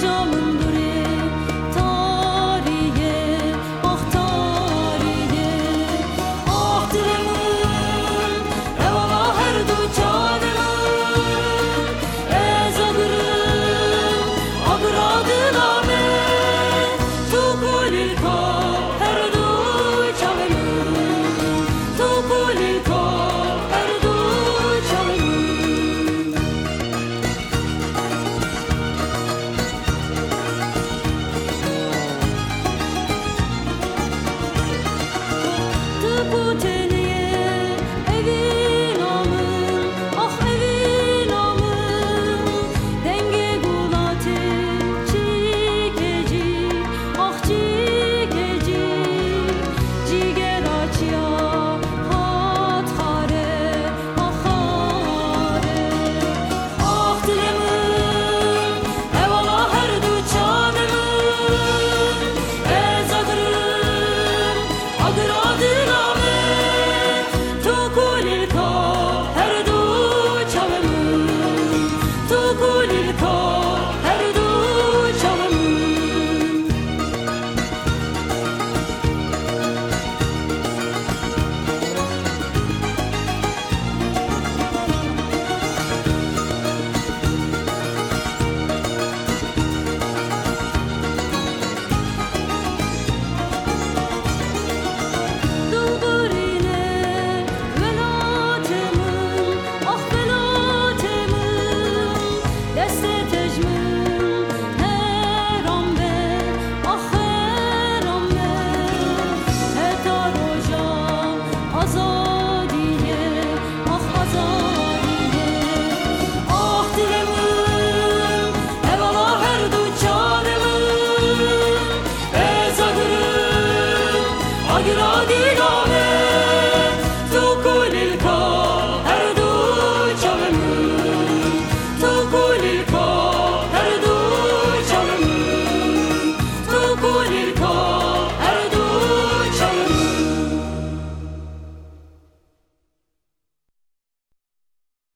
저 문돌이 you dilo